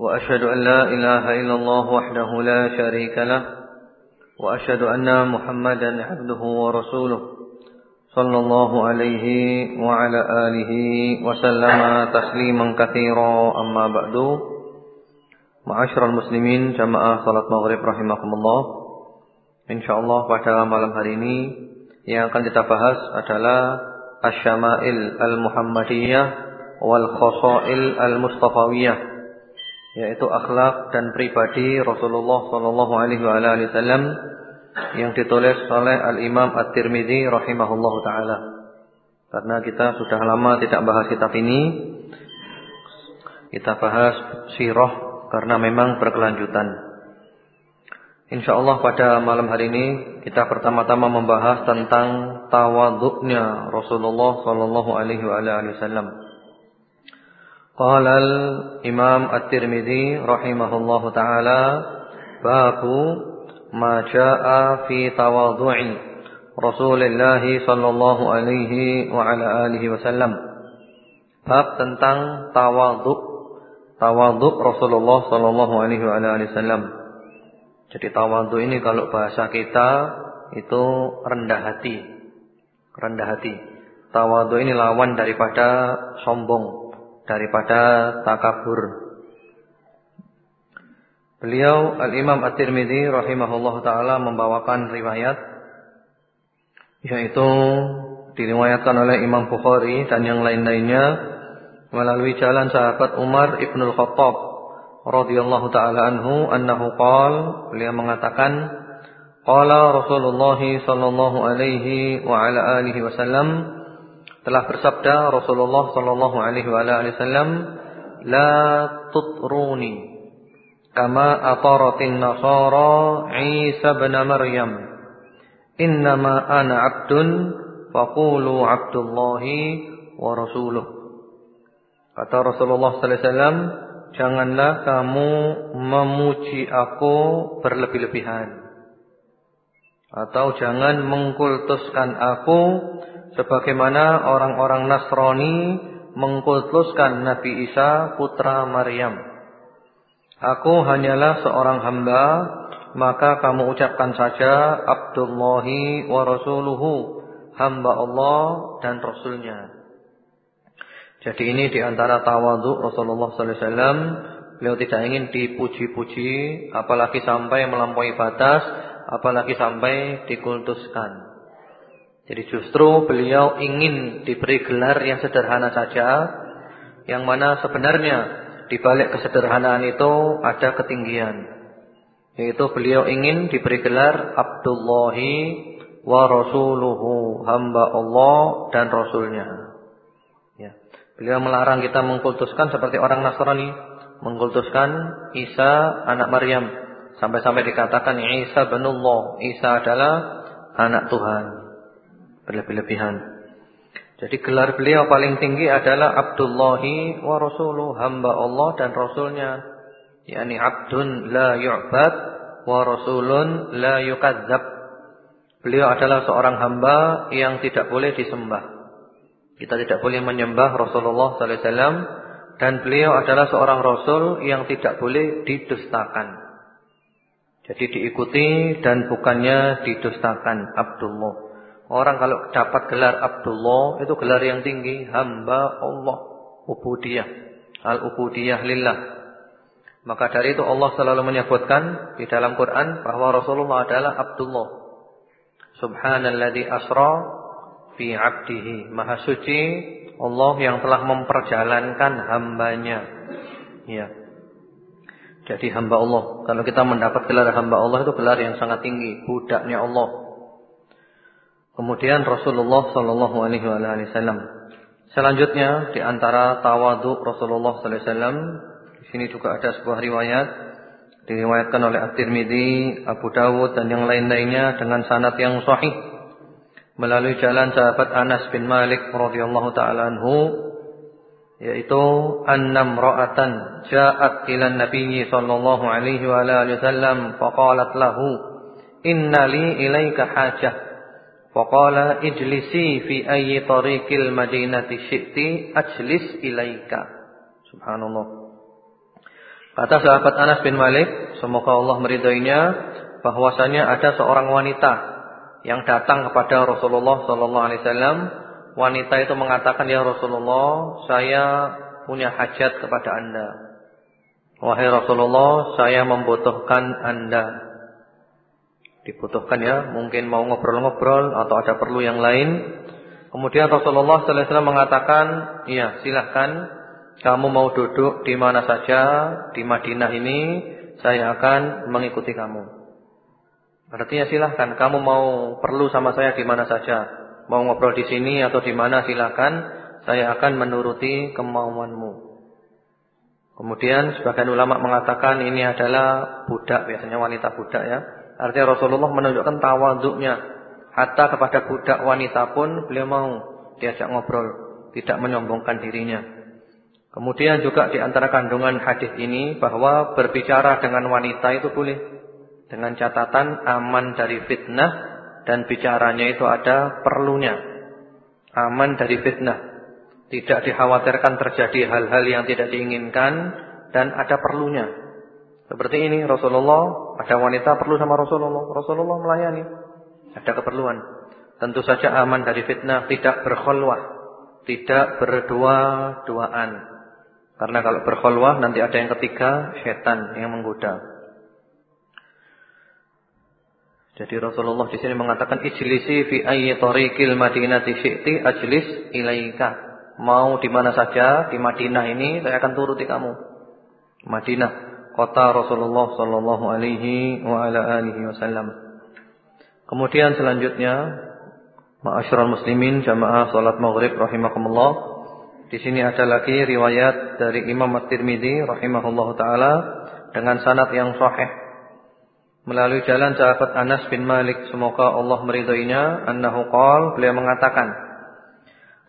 وأشهد أن لا إله إلا الله وحده لا شريك له وأشهد أن محمدا عبده ورسوله صلى الله عليه وعلى آله وسلم تسليما كثيرا. أما بعد معاشر المسلمين جماعة صلاة مغرب رحمكم الله InsyaAllah pada malam hari ini Yang akan kita bahas adalah Asyama'il al-Muhammadiyah Wal Khosail al-Mustafawiyah. Yaitu akhlak dan pribadi Rasulullah Sallallahu Alaihi Wasallam Yang ditulis oleh Al-Imam At-Tirmidhi Rahimahullah Ta'ala Karena kita sudah lama tidak bahas kitab ini Kita bahas sirah Karena memang berkelanjutan InsyaAllah pada malam hari ini kita pertama-tama membahas tentang tawaduknya Rasulullah Sallallahu Alaihi Wasallam. Qala al-Imam At-Tirmidzi rahimahullahu taala babu ma jaa fi tawadhu'i Rasulullah sallallahu alaihi wa ala alihi wasallam. Bab tentang tawaduk tawaduk Rasulullah sallallahu alaihi wa ala alihi wasallam. Jadi tawadhu ini kalau bahasa kita itu rendah hati. Rendah hati. Tawadhu ini lawan daripada sombong, daripada takabur. Beliau Al-Imam At-Tirmidzi rahimahullah taala membawakan riwayat yaitu diriwayatkan oleh Imam Bukhari dan yang lain-lainnya melalui jalan sahabat Umar Ibnul Khattab radhiyallahu taala anhu annahu qal beliau mengatakan qala Rasulullah sallallahu alaihi wa ala alihi wasallam telah bersabda Rasulullah sallallahu alaihi wasallam la tutruni kama ataratin nasara Isa bin Maryam innama ana abdun faqulu abdullahi wa rasuluh kata Rasulullah sallallahu alaihi wasallam Janganlah kamu memuji aku berlebih-lebihan. Atau jangan mengkultuskan aku sebagaimana orang-orang Nasrani mengkultuskan Nabi Isa putra Maryam. Aku hanyalah seorang hamba, maka kamu ucapkan saja Abdullahi wa Rasuluhu, hamba Allah dan Rasulnya. Jadi ini di antara tawaduk Rasulullah Sallallahu Alaihi. Beliau tidak ingin dipuji-puji, apalagi sampai melampaui batas, apalagi sampai dikultuskan. Jadi justru beliau ingin diberi gelar yang sederhana saja, yang mana sebenarnya di balik kesederhanaan itu ada ketinggian. Yaitu beliau ingin diberi gelar Abdullahi wa Rasuluhu, hamba Allah dan Rasulnya. Beliau melarang kita mengkultuskan seperti orang Nasrani mengkultuskan Isa anak Maryam sampai-sampai dikatakan Isa binullah, Isa adalah anak Tuhan. Berlebih-lebihan. Jadi gelar beliau paling tinggi adalah Abdullahi wa Rasuluh, hamba Allah dan Rasulnya. Yani abdun la yu'bad wa rasulun la yukadzab. Beliau adalah seorang hamba yang tidak boleh disembah. Kita tidak boleh menyembah Rasulullah sallallahu alaihi wasallam dan beliau adalah seorang rasul yang tidak boleh didustakan. Jadi diikuti dan bukannya didustakan Abdullah. Orang kalau dapat gelar Abdullah itu gelar yang tinggi, hamba Allah, ubudiyah, al-ubudiyah lillah. Maka dari itu Allah selalu menyebutkan di dalam Quran bahwa Rasulullah adalah Abdullah. Subhanalladzi asra fi abdihi. Maha suci Allah yang telah memperjalankan hambanya. Ya. Jadi hamba Allah. Kalau kita mendapat gelar hamba Allah itu gelar yang sangat tinggi, budaknya Allah. Kemudian Rasulullah sallallahu alaihi wasallam. Selanjutnya di antara tawadhu Rasulullah sallallahu alaihi wasallam, di sini juga ada sebuah riwayat diriwayatkan oleh At-Tirmizi, Abu Dawud dan yang lain-lainnya dengan sanad yang sahih melalui jalan sahabat Anas bin Malik radhiyallahu taala anhu yaitu annam ra'atan ja'at ila Nabi sallallahu alaihi wa alihi wasallam faqalat lahu inna ilaika hajah faqala ijlisi fi ayyi tariqil madinati syi'ti ajlis ilaika subhanallah Kata sahabat Anas bin Malik, semoga Allah meridainya, bahwasanya ada seorang wanita yang datang kepada Rasulullah sallallahu alaihi wasallam. Wanita itu mengatakan, "Ya Rasulullah, saya punya hajat kepada Anda." Wahai Rasulullah, saya membutuhkan Anda. Dibutuhkan ya, mungkin mau ngobrol-ngobrol atau ada perlu yang lain. Kemudian Rasulullah sallallahu alaihi wasallam mengatakan, "Iya, silahkan kamu mau duduk di mana saja di Madinah ini, saya akan mengikuti kamu. Artinya silahkan, kamu mau perlu sama saya di mana saja, mau ngobrol di sini atau di mana silahkan, saya akan menuruti kemauanmu. Kemudian sebagian ulama mengatakan ini adalah budak, biasanya wanita budak ya. Artinya Rasulullah menunjukkan tawaduknya. Hatta kepada budak wanita pun beliau mau diajak ngobrol, tidak menyombongkan dirinya. Kemudian juga di antara kandungan hadis ini bahwa berbicara dengan wanita itu boleh dengan catatan aman dari fitnah dan bicaranya itu ada perlunya. Aman dari fitnah. Tidak dikhawatirkan terjadi hal-hal yang tidak diinginkan dan ada perlunya. Seperti ini Rasulullah, ada wanita perlu sama Rasulullah, Rasulullah melayani. Ada keperluan. Tentu saja aman dari fitnah, tidak berkhulwah, tidak berdua-duaan. Karena kalau berkhulwah nanti ada yang ketiga, setan yang menggoda. Jadi Rasulullah di sini mengatakan ijlisi fi ayyi tariqil madinati syi'ti ajlis ilaika. Mau di mana saja di Madinah ini saya akan turuti kamu. Madinah, kota Rasulullah sallallahu alaihi wasallam. Kemudian selanjutnya Ma'asyiral muslimin jamaah salat maghrib rahimakumullah di sini ada lagi riwayat dari Imam At-Tirmidzi rahimahullahu taala dengan sanad yang sahih melalui jalan sahabat Anas bin Malik semoga Allah meridainya annahu qol beliau mengatakan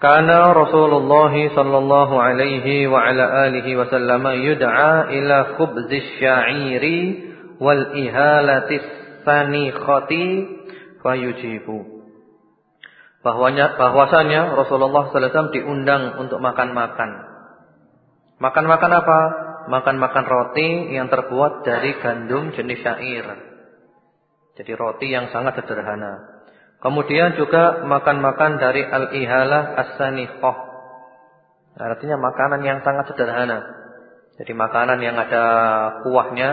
Kana Rasulullah sallallahu alaihi wa ala alihi wasallam yud'a ila khubzis sya'iri wal ihalatis sanikhati fayujibu bahwanya bahwasanya Rasulullah sallallahu alaihi wasallam diundang untuk makan-makan. Makan-makan apa? Makan-makan roti yang terbuat dari gandum jenis syair. Jadi roti yang sangat sederhana. Kemudian juga makan-makan dari al-ihalah as-saniqah. Artinya makanan yang sangat sederhana. Jadi makanan yang ada kuahnya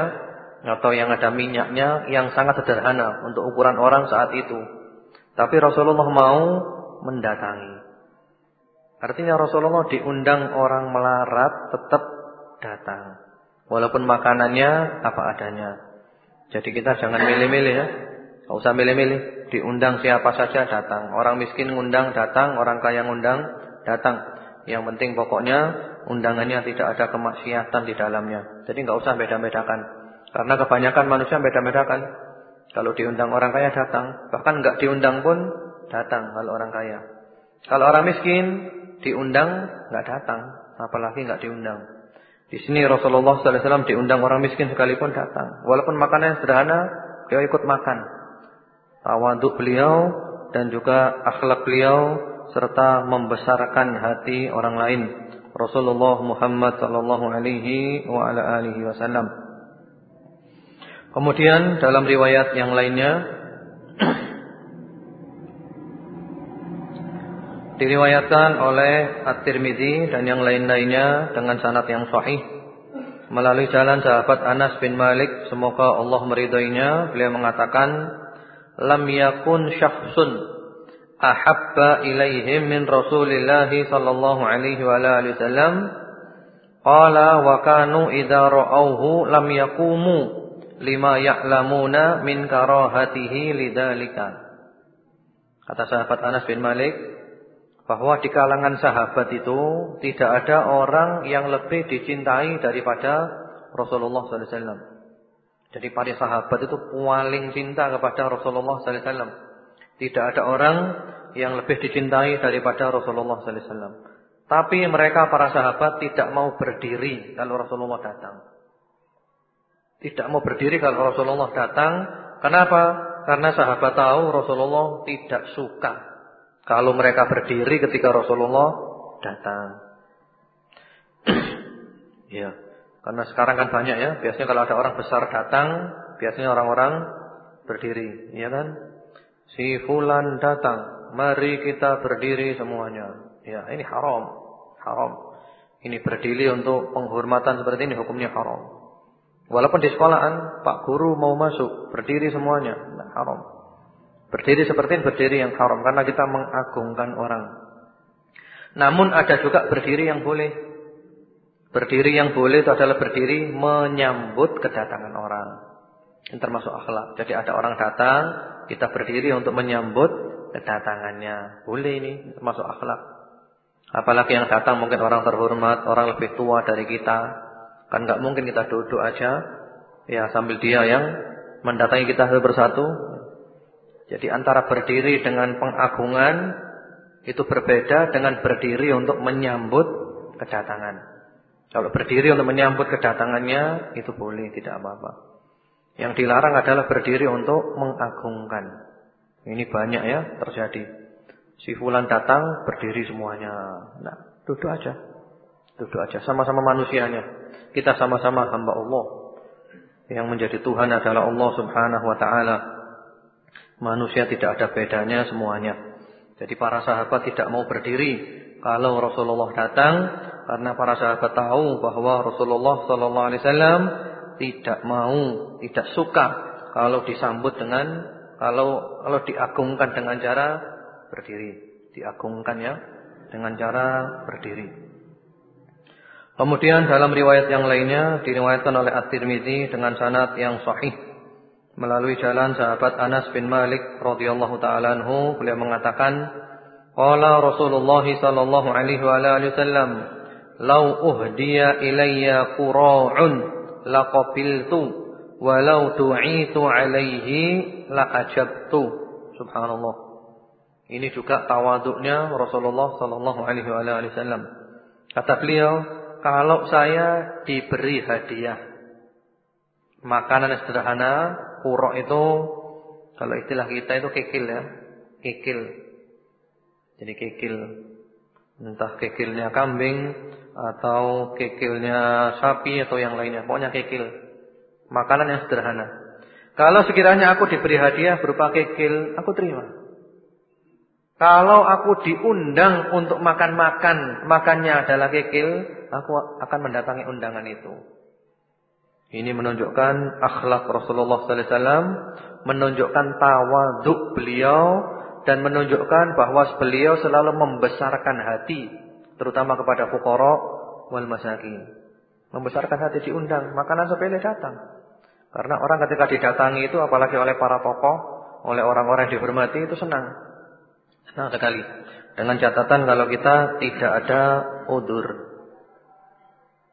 atau yang ada minyaknya yang sangat sederhana untuk ukuran orang saat itu. Tapi Rasulullah mau mendatangi. Artinya Rasulullah diundang orang melarat tetap datang. Walaupun makanannya apa adanya. Jadi kita jangan milih-milih ya. Tidak usah milih-milih. Diundang siapa saja datang. Orang miskin ngundang datang. Orang kaya ngundang datang. Yang penting pokoknya undangannya tidak ada kemaksiatan di dalamnya. Jadi nggak usah beda-bedakan. Karena kebanyakan manusia beda-bedakan. Kalau diundang orang kaya datang, bahkan enggak diundang pun datang kalau orang kaya. Kalau orang miskin diundang enggak datang, apalagi enggak diundang. Di sini Rasulullah wasallam diundang orang miskin sekalipun datang. Walaupun makanannya sederhana, beliau ikut makan. Tawaduk beliau dan juga akhlak beliau serta membesarkan hati orang lain. Rasulullah Muhammad sallallahu alaihi wa ala alihi wasallam. Kemudian dalam riwayat yang lainnya diriwayatkan oleh At-Tirmizi dan yang lain-lainnya dengan sanad yang sahih melalui jalan sahabat Anas bin Malik semoga Allah meridainya beliau mengatakan lam yakun syakhsun ahabba ilaihim min Rasulillah sallallahu alaihi wa alihi wasallam qala wa kanu idza ra'awhu lam yaqumu lima ya'lamuna min karahatihi lidzalika. Kata sahabat Anas bin Malik bahwa di kalangan sahabat itu tidak ada orang yang lebih dicintai daripada Rasulullah sallallahu alaihi wasallam. Jadi para sahabat itu paling cinta kepada Rasulullah sallallahu alaihi wasallam. Tidak ada orang yang lebih dicintai daripada Rasulullah sallallahu alaihi wasallam. Tapi mereka para sahabat tidak mau berdiri kalau Rasulullah datang. Tidak mau berdiri kalau Rasulullah datang. Kenapa? Karena sahabat tahu Rasulullah tidak suka kalau mereka berdiri ketika Rasulullah datang. ya. Karena sekarang kan banyak ya, biasanya kalau ada orang besar datang, biasanya orang-orang berdiri, ya kan? Si fulan datang, mari kita berdiri semuanya. Ya, ini haram. Haram. Ini berdiri untuk penghormatan seperti ini hukumnya haram. Walaupun di sekolahan Pak Guru mau masuk, berdiri semuanya, nah, haram. Berdiri seperti ini berdiri yang haram karena kita mengagungkan orang. Namun ada juga berdiri yang boleh. Berdiri yang boleh itu adalah berdiri menyambut kedatangan orang. Ini termasuk akhlak. Jadi ada orang datang, kita berdiri untuk menyambut kedatangannya. Boleh ini termasuk akhlak. Apalagi yang datang mungkin orang terhormat, orang lebih tua dari kita. Kan nggak mungkin kita duduk aja ya sambil dia yang mendatangi kita satu persatu. Jadi antara berdiri dengan pengagungan itu berbeda dengan berdiri untuk menyambut kedatangan. Kalau berdiri untuk menyambut kedatangannya itu boleh, tidak apa-apa. Yang dilarang adalah berdiri untuk mengagungkan. Ini banyak ya terjadi. Si fulan datang berdiri semuanya. Nah, duduk aja. Duduk aja sama-sama manusianya. Kita sama-sama hamba Allah. Yang menjadi Tuhan adalah Allah Subhanahu wa taala. Manusia tidak ada bedanya semuanya. Jadi para sahabat tidak mau berdiri kalau Rasulullah datang karena para sahabat tahu bahwa Rasulullah sallallahu alaihi wasallam tidak mau, tidak suka kalau disambut dengan kalau kalau diagungkan dengan cara berdiri, diagungkan ya dengan cara berdiri. Kemudian dalam riwayat yang lainnya diriwayatkan oleh At-Tirmizi dengan sanad yang sahih melalui jalan sahabat Anas bin Malik radhiyallahu taala anhu beliau mengatakan qala Rasulullah sallallahu alaihi wa alihi wasallam law uhdiya ilayya qura'un laqabiltu walau tu'itu alaihi la ajabtu subhanallah. Ini juga tawaduknya Rasulullah sallallahu alaihi wa alihi wasallam. Kata beliau kalau saya diberi hadiah makanan sederhana, kurok itu kalau istilah kita itu kikil ya, kikil. Jadi kikil entah kikilnya kambing atau kikilnya sapi atau yang lainnya, pokoknya kikil. Makanan yang sederhana. Kalau sekiranya aku diberi hadiah berupa kikil, aku terima. Kalau aku diundang untuk makan-makan, makannya adalah kikil, aku akan mendatangi undangan itu. Ini menunjukkan akhlak Rasulullah sallallahu alaihi wasallam, menunjukkan tawaduk beliau dan menunjukkan bahwa beliau selalu membesarkan hati terutama kepada fuqara wal masakin. Membesarkan hati diundang, makanan sepele datang. Karena orang ketika didatangi itu apalagi oleh para tokoh, oleh orang-orang yang dihormati itu senang. Senang sekali. Dengan catatan kalau kita tidak ada udur.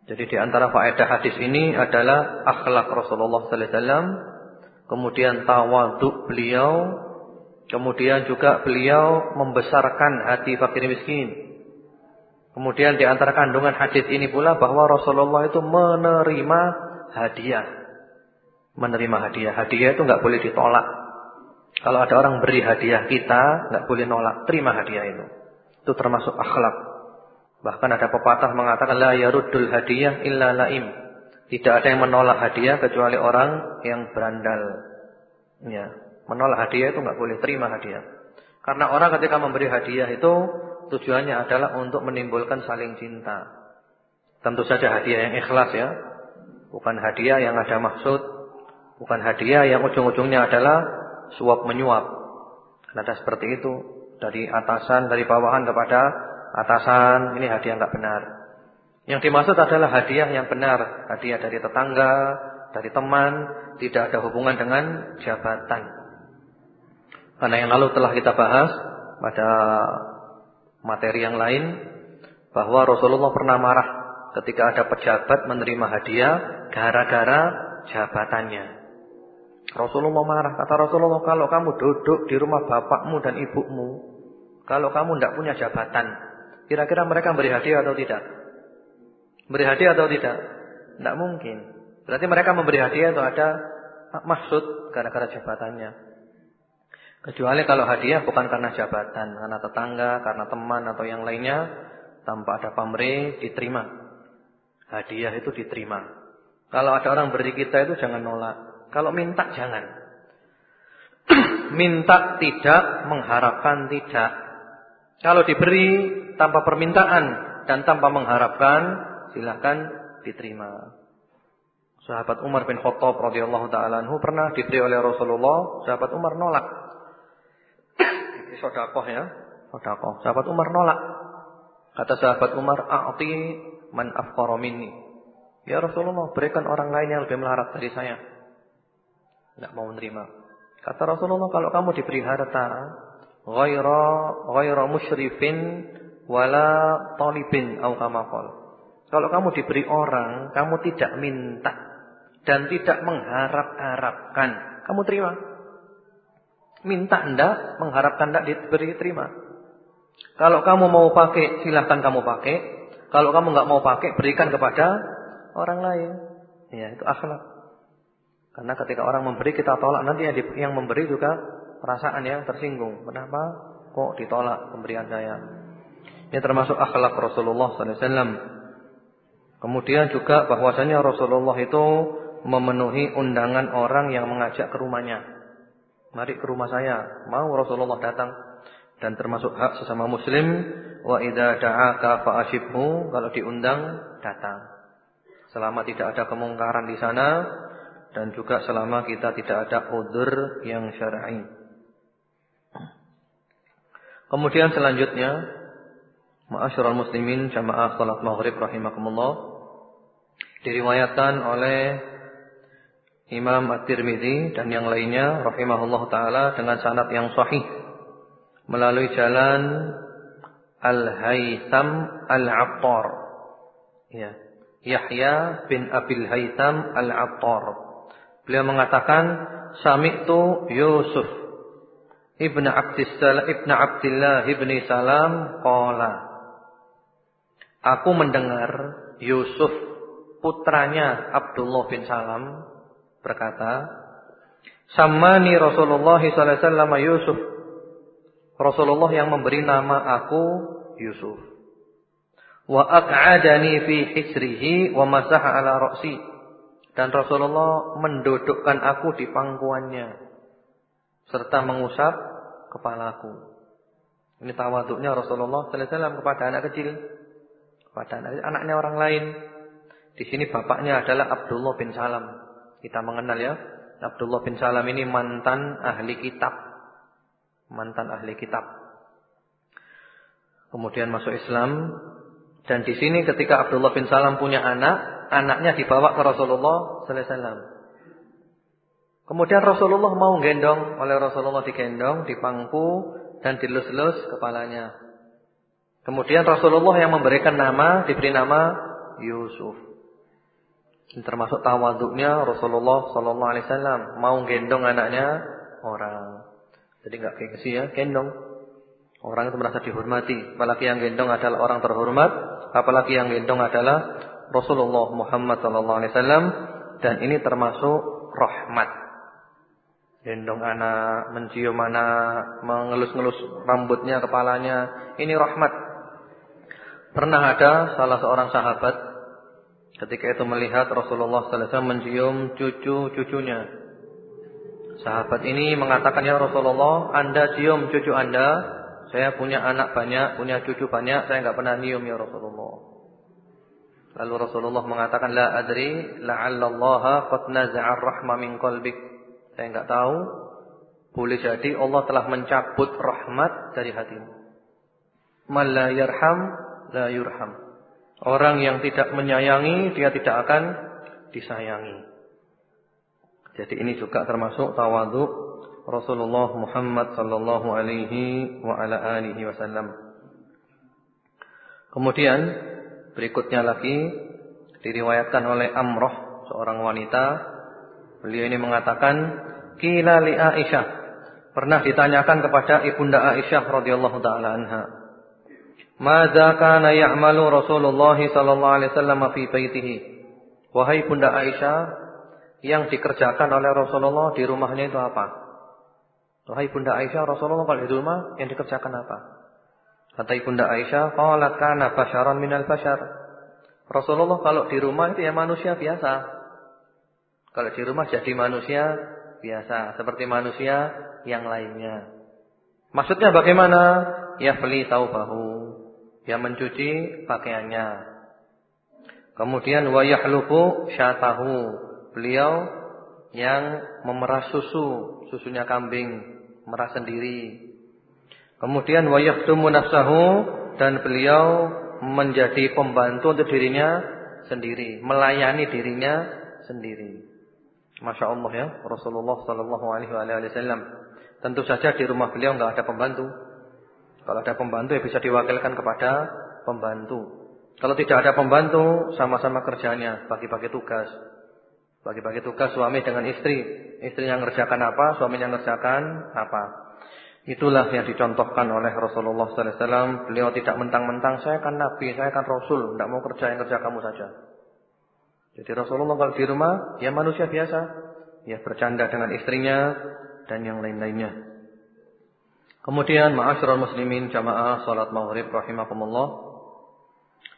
Jadi di antara faedah hadis ini adalah akhlak Rasulullah sallallahu alaihi wasallam, kemudian tawaduk beliau, kemudian juga beliau membesarkan hati fakir miskin. Kemudian di antara kandungan hadis ini pula bahwa Rasulullah itu menerima hadiah. Menerima hadiah. Hadiah itu enggak boleh ditolak. Kalau ada orang beri hadiah kita, nggak boleh nolak, terima hadiah itu. Itu termasuk akhlak. Bahkan ada pepatah mengatakan la yaruddul hadiah illa laim. Tidak ada yang menolak hadiah kecuali orang yang berandal. Ya, menolak hadiah itu nggak boleh terima hadiah. Karena orang ketika memberi hadiah itu tujuannya adalah untuk menimbulkan saling cinta. Tentu saja hadiah yang ikhlas ya. Bukan hadiah yang ada maksud, bukan hadiah yang ujung-ujungnya adalah suap menyuap. Ada seperti itu dari atasan dari bawahan kepada atasan ini hadiah nggak benar. Yang dimaksud adalah hadiah yang benar, hadiah dari tetangga, dari teman, tidak ada hubungan dengan jabatan. Karena yang lalu telah kita bahas pada materi yang lain bahwa Rasulullah pernah marah ketika ada pejabat menerima hadiah gara-gara jabatannya. Rasulullah marah. Kata Rasulullah, kalau kamu duduk di rumah bapakmu dan ibumu, kalau kamu tidak punya jabatan, kira-kira mereka beri hadiah atau tidak? Beri hadiah atau tidak? Tidak mungkin. Berarti mereka memberi hadiah itu ada maksud gara-gara jabatannya. Kecuali kalau hadiah bukan karena jabatan, karena tetangga, karena teman atau yang lainnya, tanpa ada pamrih diterima. Hadiah itu diterima. Kalau ada orang beri kita itu jangan nolak. Kalau minta jangan. minta tidak, mengharapkan tidak. Kalau diberi tanpa permintaan dan tanpa mengharapkan, silakan diterima. Sahabat Umar bin Khattab radhiyallahu taala pernah diberi oleh Rasulullah, sahabat Umar nolak. Ini sedekah ya, sedekah. Sahabat Umar nolak. Kata sahabat Umar, "A'ti man afqara minni." Ya Rasulullah, berikan orang lain yang lebih melarat dari saya. Tidak mau menerima. Kata Rasulullah, kalau kamu diberi harta, ghaira ghaira musyrifin wala talibin au kama Kalau kamu diberi orang, kamu tidak minta dan tidak mengharap-harapkan, kamu terima. Minta ndak, mengharapkan ndak diberi terima. Kalau kamu mau pakai, silahkan kamu pakai. Kalau kamu nggak mau pakai, berikan kepada orang lain. Ya, itu akhlak. Karena ketika orang memberi kita tolak, nanti yang, yang memberi juga perasaan yang tersinggung. Kenapa? Kok ditolak pemberian saya? Ini termasuk akhlak Rasulullah SAW. Kemudian juga bahwasanya Rasulullah itu memenuhi undangan orang yang mengajak ke rumahnya. Mari ke rumah saya. Mau Rasulullah datang dan termasuk hak sesama muslim wa idza da'aka fa'ashibhu kalau diundang datang selama tidak ada kemungkaran di sana dan juga selama kita tidak ada udur yang syar'i. Kemudian selanjutnya, ma'asyiral muslimin jamaah salat maghrib rahimakumullah diriwayatkan oleh Imam At-Tirmidzi dan yang lainnya rahimahullah taala dengan sanad yang sahih melalui jalan Al-Haytham Al-Attar. Ya. Yahya bin Abil Haytham Al-Attar. Beliau mengatakan, Sami'tu Yusuf Ibn Abdillah Ibn Abdillah Ibn Salam qala Aku mendengar Yusuf putranya Abdullah bin Salam berkata, Samani Rasulullah sallallahu alaihi Yusuf. Rasulullah yang memberi nama aku Yusuf wa aq'adani fi hisrihi wa masaha ala ra'si dan Rasulullah mendudukkan aku di pangkuannya serta mengusap kepalaku. Ini tawaduknya Rasulullah sallallahu kepada anak kecil, kepada anak, anaknya orang lain. Di sini bapaknya adalah Abdullah bin Salam. Kita mengenal ya, Abdullah bin Salam ini mantan ahli kitab. Mantan ahli kitab. Kemudian masuk Islam dan di sini ketika Abdullah bin Salam punya anak, anaknya dibawa ke Rasulullah sallallahu alaihi. Kemudian Rasulullah mau gendong, oleh Rasulullah digendong, dipangku dan dilus-lus kepalanya. Kemudian Rasulullah yang memberikan nama, diberi nama Yusuf. Termasuk tawaduknya Rasulullah sallallahu alaihi wasallam, mau gendong anaknya orang. Jadi enggak gengsi ya, gendong. Orang itu merasa dihormati. Apalagi yang gendong adalah orang terhormat. Apalagi yang gendong adalah Rasulullah Muhammad SAW. Dan ini termasuk rahmat. Gendong anak, mencium anak, mengelus-ngelus rambutnya, kepalanya. Ini rahmat. Pernah ada salah seorang sahabat. Ketika itu melihat Rasulullah SAW mencium cucu-cucunya. Sahabat ini mengatakan, Ya Rasulullah, Anda cium cucu Anda saya punya anak banyak, punya cucu banyak, saya enggak pernah nyium ya Rasulullah. Lalu Rasulullah mengatakan la adri la'allallaha qad naza'a rahma min qalbik. Saya enggak tahu, boleh jadi Allah telah mencabut rahmat dari hatimu. Man la la yurham. Orang yang tidak menyayangi dia tidak akan disayangi. Jadi ini juga termasuk tawadhu Rasulullah Muhammad sallallahu alaihi wa ala alihi wasallam. Kemudian berikutnya lagi diriwayatkan oleh Amroh seorang wanita. Beliau ini mengatakan, "Qila li Aisyah." Pernah ditanyakan kepada Ibunda Aisyah radhiyallahu taala anha. "Madza kana ya'malu Rasulullah sallallahu alaihi wasallam fi baitihi?" Wahai Bunda Aisyah, yang dikerjakan oleh Rasulullah di rumahnya itu apa? Wahai Bunda Aisyah, Rasulullah kalau di rumah yang dikerjakan apa? Kata Ibunda Aisyah, qalat kana basyaran minal basyar. Rasulullah kalau di rumah itu ya manusia biasa. Kalau di rumah jadi manusia biasa, seperti manusia yang lainnya. Maksudnya bagaimana? Ya beli tahu bahu, ya mencuci pakaiannya. Kemudian wayahluku syatahu. Beliau yang memerah susu, susunya kambing, merah sendiri. Kemudian wayakhdumu nafsahu dan beliau menjadi pembantu untuk dirinya sendiri, melayani dirinya sendiri. Masya Allah ya Rasulullah Sallallahu Alaihi Wasallam. Tentu saja di rumah beliau nggak ada pembantu. Kalau ada pembantu ya bisa diwakilkan kepada pembantu. Kalau tidak ada pembantu, sama-sama kerjanya, bagi-bagi tugas. Bagi-bagi tugas suami dengan istri. Istri yang ngerjakan apa, suami yang ngerjakan apa. Itulah yang dicontohkan oleh Rasulullah Sallallahu Alaihi Wasallam. Beliau tidak mentang-mentang saya kan nabi, saya kan rasul, tidak mau kerja yang kerja kamu saja. Jadi Rasulullah kalau di rumah ya manusia biasa, ya bercanda dengan istrinya dan yang lain-lainnya. Kemudian ma'asyiral muslimin jamaah salat maghrib rahimakumullah.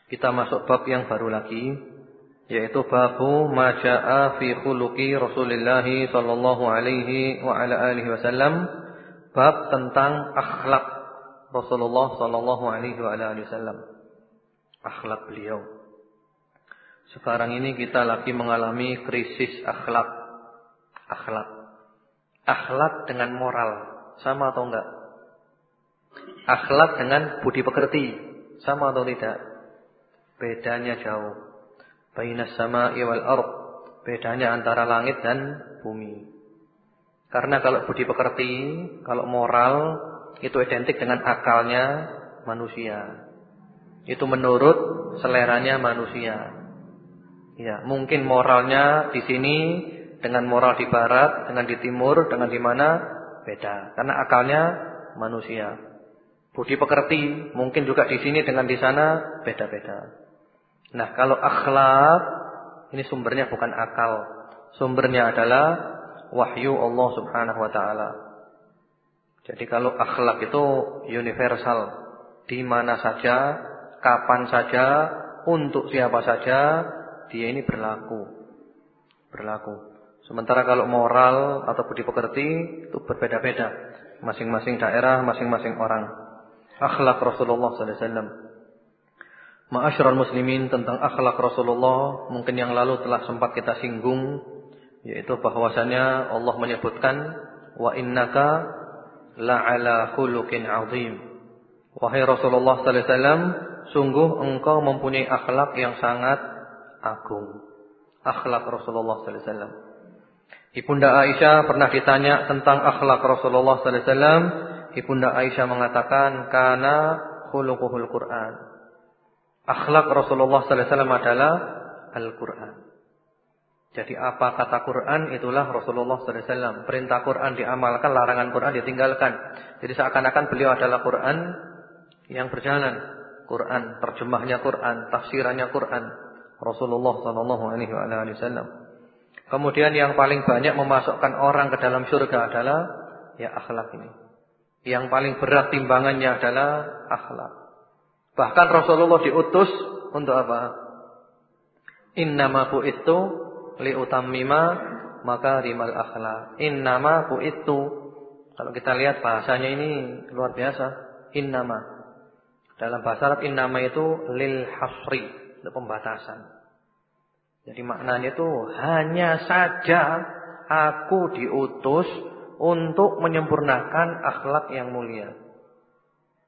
Kita masuk bab yang baru lagi yaitu babu maja'a fi khuluqi Rasulullah sallallahu alaihi wa ala alihi wasallam bab tentang akhlak Rasulullah sallallahu alaihi wa ala alihi wasallam akhlak beliau sekarang ini kita lagi mengalami krisis akhlak. Akhlak. Akhlak dengan moral. Sama atau enggak? Akhlak dengan budi pekerti. Sama atau tidak? Bedanya jauh. Bainas sama wal ard. Bedanya antara langit dan bumi. Karena kalau budi pekerti, kalau moral itu identik dengan akalnya manusia. Itu menurut seleranya manusia. Ya, mungkin moralnya di sini dengan moral di barat, dengan di timur, dengan di mana beda. Karena akalnya manusia. Budi pekerti mungkin juga di sini dengan di sana beda-beda. Nah, kalau akhlak ini sumbernya bukan akal. Sumbernya adalah wahyu Allah Subhanahu wa taala. Jadi kalau akhlak itu universal, di mana saja, kapan saja, untuk siapa saja dia ini berlaku. Berlaku. Sementara kalau moral atau budi pekerti itu berbeda-beda. Masing-masing daerah, masing-masing orang. Akhlak Rasulullah wasallam. Ma'asyiral muslimin tentang akhlak Rasulullah mungkin yang lalu telah sempat kita singgung yaitu bahwasanya Allah menyebutkan wa innaka la'ala khuluqin 'azim. Wahai Rasulullah sallallahu alaihi wasallam, sungguh engkau mempunyai akhlak yang sangat agung. Akhlak Rasulullah sallallahu alaihi wasallam. Ibunda Aisyah pernah ditanya tentang akhlak Rasulullah sallallahu alaihi wasallam. Ibunda Aisyah mengatakan kana khuluquhul Quran. Akhlak Rasulullah sallallahu alaihi wasallam adalah Al-Quran. Jadi apa kata Quran itulah Rasulullah sallallahu alaihi wasallam. Perintah Quran diamalkan, larangan Quran ditinggalkan. Jadi seakan-akan beliau adalah Quran yang berjalan. Quran, terjemahnya Quran, tafsirannya Quran. Rasulullah sallallahu alaihi wasallam. Kemudian yang paling banyak memasukkan orang ke dalam surga adalah ya akhlak ini. Yang paling berat timbangannya adalah akhlak. Bahkan Rasulullah diutus untuk apa? Innama itu liutammima makarimal akhlak. Innama itu kalau kita lihat bahasanya ini luar biasa. Innama. Dalam bahasa Arab innama itu lil hasri untuk pembatasan. Jadi maknanya itu hanya saja aku diutus untuk menyempurnakan akhlak yang mulia.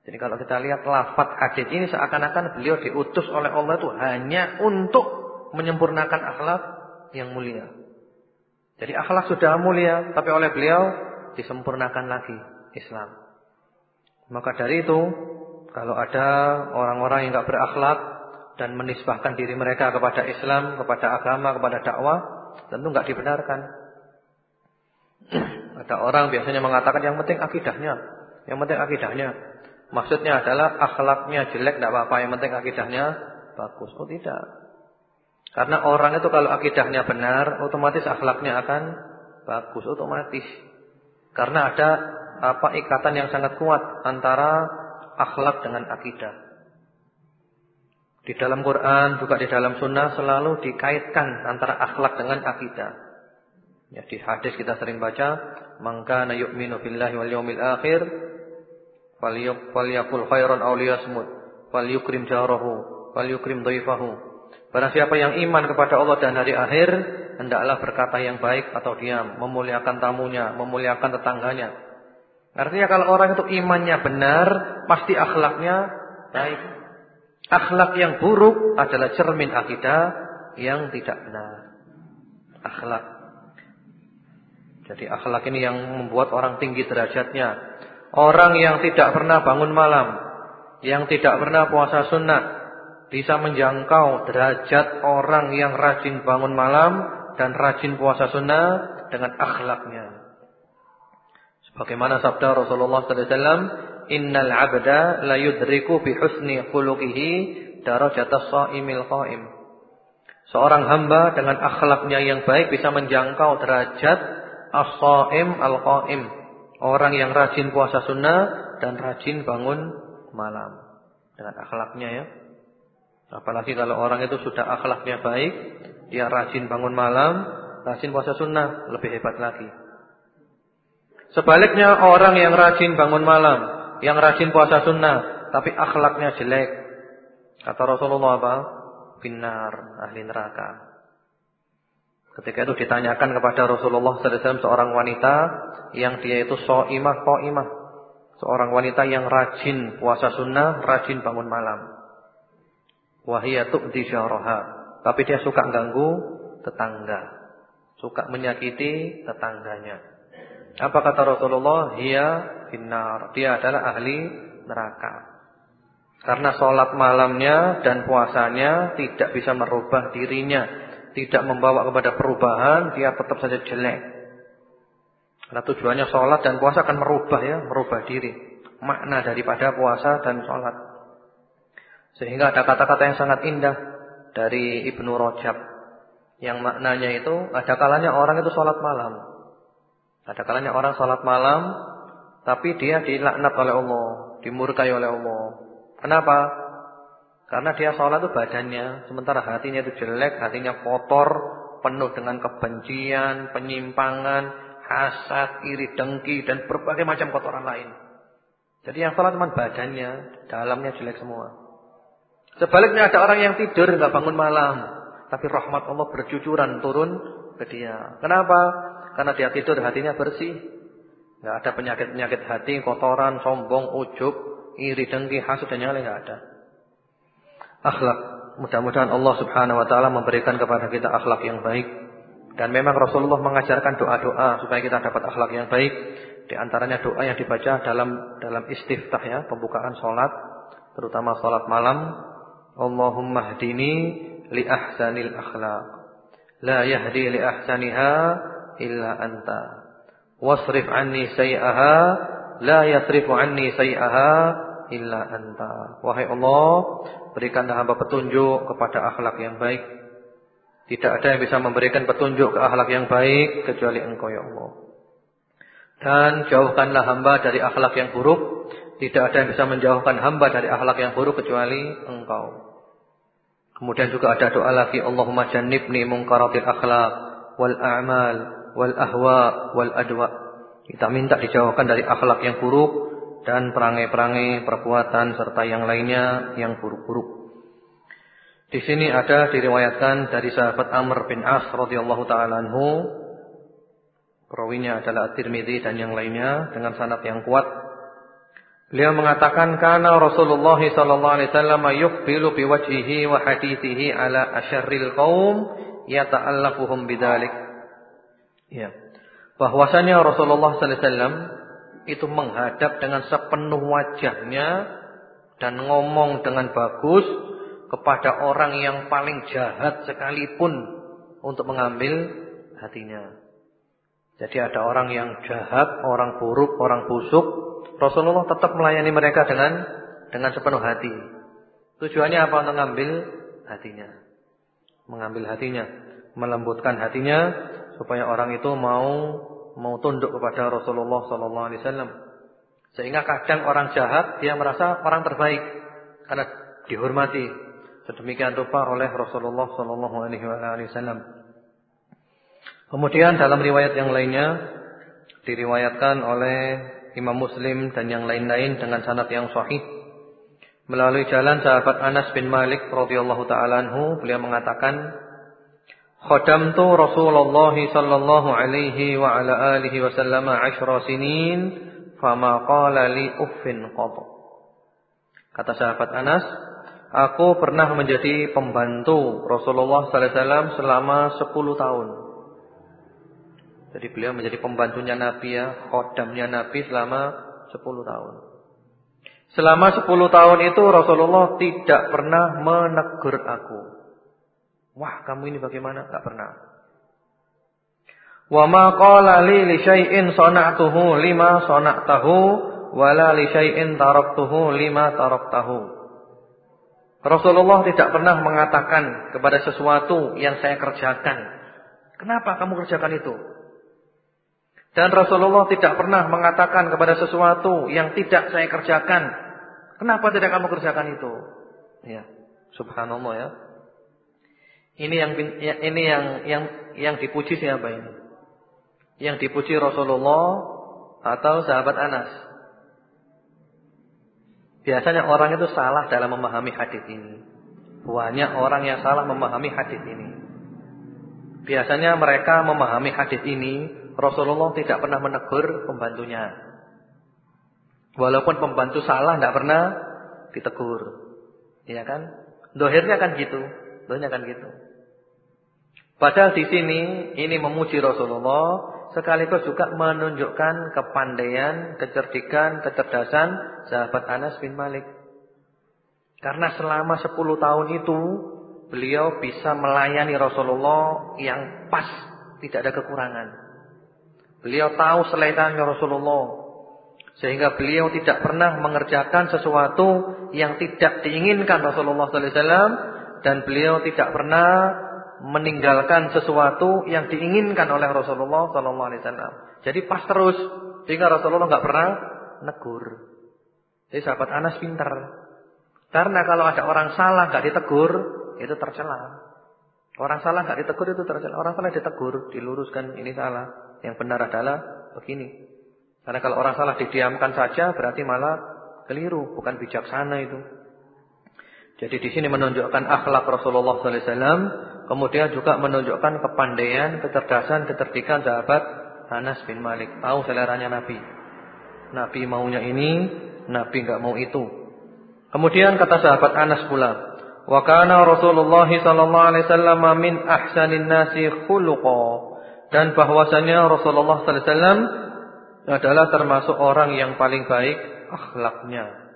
Jadi kalau kita lihat lafaz hadis ini seakan-akan beliau diutus oleh Allah itu hanya untuk menyempurnakan akhlak yang mulia. Jadi akhlak sudah mulia, tapi oleh beliau disempurnakan lagi Islam. Maka dari itu, kalau ada orang-orang yang enggak berakhlak, dan menisbahkan diri mereka kepada Islam, kepada agama, kepada dakwah, tentu nggak dibenarkan. Ada orang biasanya mengatakan yang penting akidahnya, yang penting akidahnya. Maksudnya adalah akhlaknya jelek tidak apa-apa, yang penting akidahnya bagus. Oh tidak. Karena orang itu kalau akidahnya benar, otomatis akhlaknya akan bagus, otomatis. Karena ada apa ikatan yang sangat kuat antara akhlak dengan akidah. Di dalam Quran juga di dalam Sunnah selalu dikaitkan antara akhlak dengan akidah. Ya di hadis kita sering baca, "Man kana yu'minu billahi wal yawmil akhir falyakul khairan aw liyasmut, falyukrim jarahu, falyukrim dhaifahu." Barang siapa yang iman kepada Allah dan hari akhir, hendaklah berkata yang baik atau diam, memuliakan tamunya, memuliakan tetangganya. Artinya kalau orang itu imannya benar, pasti akhlaknya baik. Akhlak yang buruk adalah cermin akidah yang tidak benar. Akhlak jadi akhlak ini yang membuat orang tinggi derajatnya. Orang yang tidak pernah bangun malam, yang tidak pernah puasa sunnah, bisa menjangkau derajat orang yang rajin bangun malam dan rajin puasa sunnah dengan akhlaknya. Sebagaimana sabda Rasulullah sallallahu alaihi wasallam, "Innal 'abda la yudriku bi husni khuluqihi darajatas shaimil qa'im." Seorang hamba dengan akhlaknya yang baik bisa menjangkau derajat as-shaim al-qaim. Orang yang rajin puasa sunnah dan rajin bangun malam. Dengan akhlaknya ya. Apalagi kalau orang itu sudah akhlaknya baik, dia rajin bangun malam, rajin puasa sunnah, lebih hebat lagi. Sebaliknya orang yang rajin bangun malam, yang rajin puasa sunnah, tapi akhlaknya jelek. Kata Rasulullah apa? Binar, ahli neraka. Ketika itu ditanyakan kepada Rasulullah SAW seorang wanita yang dia itu so'imah, to'imah. Seorang wanita yang rajin puasa sunnah, rajin bangun malam. Wahiyatu di syaraha. Tapi dia suka ganggu tetangga. Suka menyakiti tetangganya. Apa kata Rasulullah? Dia binar. Dia adalah ahli neraka. Karena sholat malamnya dan puasanya tidak bisa merubah dirinya tidak membawa kepada perubahan, dia tetap saja jelek. Karena tujuannya sholat dan puasa akan merubah ya, merubah diri. Makna daripada puasa dan sholat. Sehingga ada kata-kata yang sangat indah dari Ibnu Rajab. Yang maknanya itu, ada kalanya orang itu sholat malam. Ada kalanya orang sholat malam, tapi dia dilaknat oleh Allah, dimurkai oleh Allah. Kenapa? Karena dia sholat itu badannya, sementara hatinya itu jelek, hatinya kotor, penuh dengan kebencian, penyimpangan, hasad, iri dengki, dan berbagai macam kotoran lain. Jadi yang sholat cuma badannya, dalamnya jelek semua. Sebaliknya ada orang yang tidur nggak bangun malam, tapi rahmat Allah bercucuran turun ke dia. Kenapa? Karena dia tidur hatinya bersih, nggak ada penyakit-penyakit hati, kotoran, sombong, ujub, iri dengki, hasud dan yang lain nggak ada akhlak. Mudah-mudahan Allah Subhanahu wa taala memberikan kepada kita akhlak yang baik. Dan memang Rasulullah mengajarkan doa-doa supaya kita dapat akhlak yang baik. Di antaranya doa yang dibaca dalam dalam istiftah ya, pembukaan salat, terutama salat malam. Allahumma hdini li ahsanil akhlaq. La yahdi li ahsaniha illa anta. Wasrif anni sayi'aha la yasrifu anni sayi'aha illa anta. Wahai Allah, berikanlah hamba petunjuk kepada akhlak yang baik. Tidak ada yang bisa memberikan petunjuk ke akhlak yang baik kecuali Engkau ya Allah. Dan jauhkanlah hamba dari akhlak yang buruk. Tidak ada yang bisa menjauhkan hamba dari akhlak yang buruk kecuali Engkau. Kemudian juga ada doa lagi Allahumma jannibni munkaratil akhlak wal a'mal wal ahwa wal adwa. Kita minta dijauhkan dari akhlak yang buruk dan perangai-perangai perbuatan serta yang lainnya yang buruk-buruk. Di sini ada diriwayatkan dari sahabat Amr bin As radhiyallahu taala anhu. Perawinya adalah At-Tirmidzi dan yang lainnya dengan sanad yang kuat. Beliau mengatakan karena Rasulullah sallallahu alaihi wasallam yuqbilu biwajhihi wa hadithihi ala asyarril qaum yata'allafuhum bidzalik. Ya. Bahwasanya Rasulullah sallallahu alaihi wasallam itu menghadap dengan sepenuh wajahnya dan ngomong dengan bagus kepada orang yang paling jahat sekalipun untuk mengambil hatinya. Jadi ada orang yang jahat, orang buruk, orang busuk, Rasulullah tetap melayani mereka dengan dengan sepenuh hati. Tujuannya apa? Untuk mengambil hatinya. Mengambil hatinya, melembutkan hatinya supaya orang itu mau mau tunduk kepada Rasulullah sallallahu alaihi wasallam. Sehingga kadang orang jahat dia merasa orang terbaik karena dihormati sedemikian rupa oleh Rasulullah sallallahu alaihi wasallam. Kemudian dalam riwayat yang lainnya diriwayatkan oleh Imam Muslim dan yang lain-lain dengan sanad yang sahih melalui jalan sahabat Anas bin Malik radhiyallahu taala anhu beliau mengatakan khadamtu Rasulullah sallallahu alaihi wa ala alihi wasallam 10 sinin fama qala li uffin kata sahabat Anas aku pernah menjadi pembantu Rasulullah sallallahu alaihi wasallam selama 10 tahun jadi beliau menjadi pembantunya Nabi ya, khodamnya Nabi selama 10 tahun. Selama 10 tahun itu Rasulullah tidak pernah menegur aku. Wah, kamu ini bagaimana? Tak pernah. Wa ma qala li li syai'in sana'tuhu lima sana'tahu wala li syai'in taraktuhu lima taraktahu. Rasulullah tidak pernah mengatakan kepada sesuatu yang saya kerjakan. Kenapa kamu kerjakan itu? Dan Rasulullah tidak pernah mengatakan kepada sesuatu yang tidak saya kerjakan. Kenapa tidak kamu kerjakan itu? Ya, subhanallah ya. Ini yang ya, ini yang yang yang dipuji siapa ini? Yang dipuji Rasulullah atau sahabat Anas? Biasanya orang itu salah dalam memahami hadis ini. Banyak orang yang salah memahami hadis ini. Biasanya mereka memahami hadis ini Rasulullah tidak pernah menegur pembantunya. Walaupun pembantu salah tidak pernah ditegur. Iya kan? Dohirnya kan gitu. Dohirnya kan gitu. Padahal di sini ini memuji Rasulullah sekaligus juga menunjukkan kepandaian, kecerdikan, kecerdasan sahabat Anas bin Malik. Karena selama 10 tahun itu beliau bisa melayani Rasulullah yang pas, tidak ada kekurangan. Beliau tahu selainnya Rasulullah. Sehingga beliau tidak pernah mengerjakan sesuatu yang tidak diinginkan Rasulullah sallallahu alaihi dan beliau tidak pernah meninggalkan sesuatu yang diinginkan oleh Rasulullah sallallahu alaihi wasallam. Jadi pas terus sehingga Rasulullah nggak pernah negur. Jadi sahabat Anas pintar. Karena kalau ada orang salah nggak ditegur, itu tercela. Orang salah nggak ditegur itu tercela. Orang salah ditegur, diluruskan ini salah. Yang benar adalah begini. Karena kalau orang salah didiamkan saja berarti malah keliru, bukan bijaksana itu. Jadi di sini menunjukkan akhlak Rasulullah sallallahu alaihi wasallam, kemudian juga menunjukkan kepandaian, kecerdasan, kecerdikan sahabat Anas bin Malik. Tahu seleranya Nabi. Nabi maunya ini, Nabi enggak mau itu. Kemudian kata sahabat Anas pula, "Wa kana Rasulullah sallallahu alaihi wasallam min ahsanin nasi khuluqa." dan bahwasanya Rasulullah sallallahu alaihi wasallam adalah termasuk orang yang paling baik akhlaknya.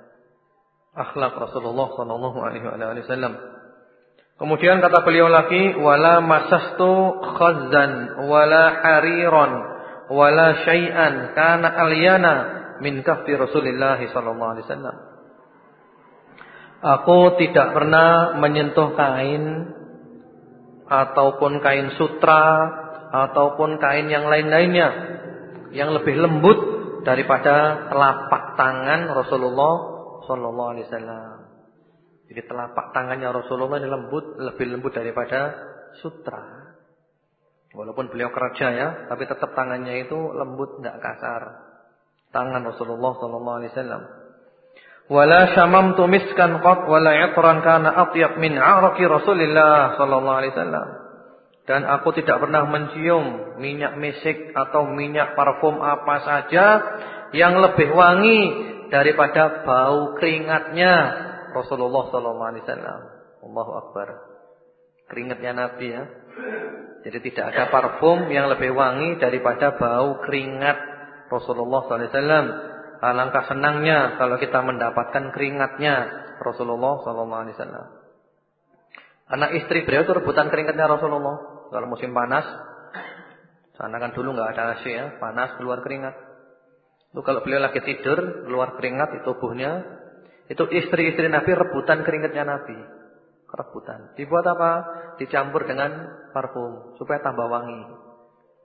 Akhlak Rasulullah sallallahu alaihi wasallam. Kemudian kata beliau lagi wala masastu khazzan wala hariran wala syai'an kana alyana min kaffi Rasulillah sallallahu alaihi wasallam. Aku tidak pernah menyentuh kain ataupun kain sutra ataupun kain yang lain-lainnya yang lebih lembut daripada telapak tangan Rasulullah sallallahu alaihi wasallam. Jadi telapak tangannya Rasulullah ini lembut, lebih lembut daripada sutra. Walaupun beliau kerja ya, tapi tetap tangannya itu lembut enggak kasar. Tangan Rasulullah sallallahu alaihi wasallam. Wala syamamtu miskan qat wala itran kana atyab min 'araqi Rasulillah sallallahu alaihi wasallam. Dan aku tidak pernah mencium minyak misik atau minyak parfum apa saja yang lebih wangi daripada bau keringatnya Rasulullah sallallahu alaihi wasallam. Allahu akbar. Keringatnya Nabi ya. Jadi tidak ada parfum yang lebih wangi daripada bau keringat Rasulullah sallallahu alaihi wasallam. Alangkah senangnya kalau kita mendapatkan keringatnya Rasulullah sallallahu alaihi wasallam. Anak istri beliau itu rebutan keringatnya Rasulullah. Kalau musim panas, sana kan dulu nggak ada AC ya, panas keluar keringat. Itu kalau beliau lagi tidur, keluar keringat di tubuhnya, itu istri-istri Nabi rebutan keringatnya Nabi. Rebutan. Dibuat apa? Dicampur dengan parfum supaya tambah wangi.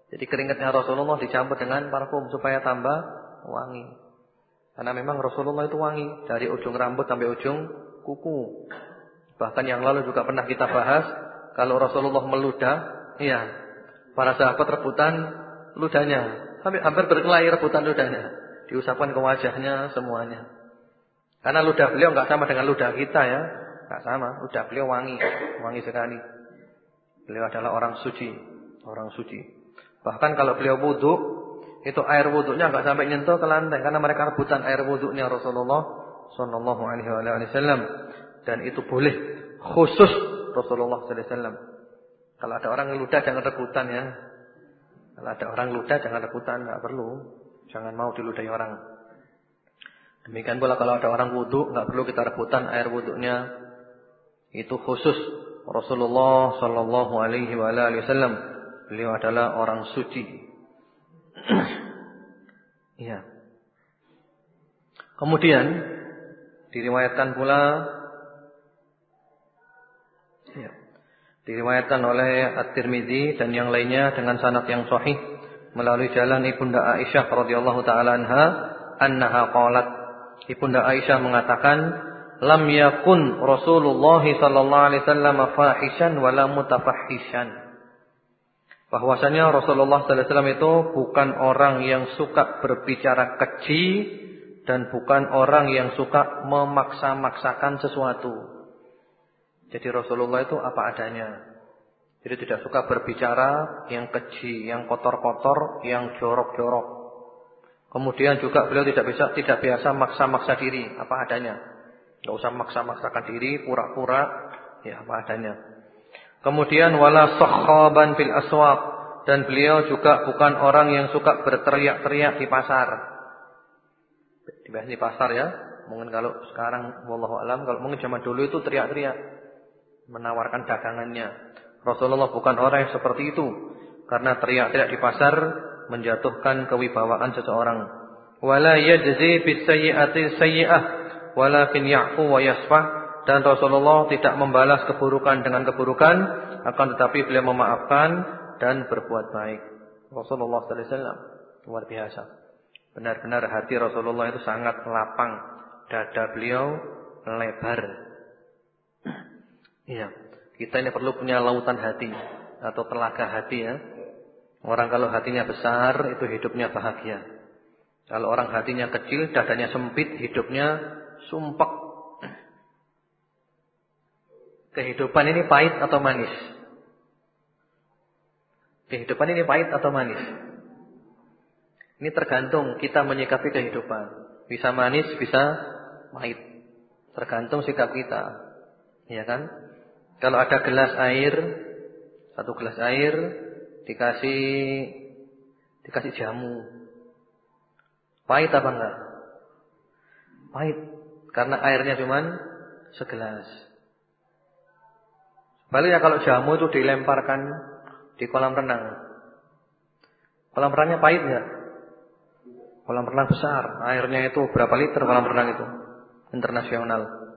Jadi keringatnya Rasulullah dicampur dengan parfum supaya tambah wangi. Karena memang Rasulullah itu wangi dari ujung rambut sampai ujung kuku. Bahkan yang lalu juga pernah kita bahas, kalau Rasulullah meludah Iya. Para sahabat rebutan ludahnya. Sampai hampir berkelahi rebutan ludahnya. Diusapkan ke wajahnya semuanya. Karena ludah beliau nggak sama dengan ludah kita ya. nggak sama. Ludah beliau wangi. Wangi sekali. Beliau adalah orang suci. Orang suci. Bahkan kalau beliau wudhu. Itu air wudhunya nggak sampai nyentuh ke lantai. Karena mereka rebutan air wudhunya Rasulullah Sallallahu alaihi wasallam. Dan itu boleh. Khusus Rasulullah Sallallahu alaihi wasallam. Kalau ada orang ludah jangan rebutan ya. Kalau ada orang ludah jangan rebutan, enggak perlu. Jangan mau diludahi orang. Demikian pula kalau ada orang wudhu, enggak perlu kita rebutan air wudhunya. Itu khusus Rasulullah sallallahu alaihi wasallam. Beliau adalah orang suci. Iya. Kemudian diriwayatkan pula ya, Diriwayatkan oleh At-Tirmizi dan yang lainnya dengan sanad yang sahih melalui jalan Ibunda Aisyah radhiyallahu taala anha annaha qalat Ibunda Aisyah mengatakan lam yakun Rasulullah sallallahu alaihi wasallam fahishan wala mutafahishan bahwasanya Rasulullah sallallahu alaihi wasallam itu bukan orang yang suka berbicara keji dan bukan orang yang suka memaksa-maksakan sesuatu jadi Rasulullah itu apa adanya. Jadi tidak suka berbicara yang keji, yang kotor-kotor, yang jorok-jorok. Kemudian juga beliau tidak bisa tidak biasa maksa-maksa diri apa adanya. Tidak usah maksa-maksakan diri, pura-pura, ya apa adanya. Kemudian wala sakhaban fil aswaq dan beliau juga bukan orang yang suka berteriak-teriak di pasar. Di pasar ya. Mungkin kalau sekarang wallahu alam kalau mungkin zaman dulu itu teriak-teriak menawarkan dagangannya. Rasulullah bukan orang yang seperti itu. Karena teriak-teriak di pasar menjatuhkan kewibawaan seseorang. Wala yajzi bisayyi'ati sayyi'ah walakin ya'fu wa yasfah dan Rasulullah tidak membalas keburukan dengan keburukan akan tetapi beliau memaafkan dan berbuat baik. Rasulullah sallallahu alaihi wasallam luar biasa. Benar-benar hati Rasulullah itu sangat lapang, dada beliau lebar. Iya. Kita ini perlu punya lautan hati atau telaga hati ya. Orang kalau hatinya besar itu hidupnya bahagia. Kalau orang hatinya kecil, dadanya sempit, hidupnya sumpek. Kehidupan ini pahit atau manis? Kehidupan ini pahit atau manis? Ini tergantung kita menyikapi kehidupan. Bisa manis, bisa pahit. Tergantung sikap kita. Ya kan? Kalau ada gelas air, satu gelas air dikasih dikasih jamu. Pahit apa enggak? Pahit karena airnya cuma segelas. Baliknya kalau jamu itu dilemparkan di kolam renang. Kolam renangnya pahit enggak? Kolam renang besar, airnya itu berapa liter kolam renang itu? Internasional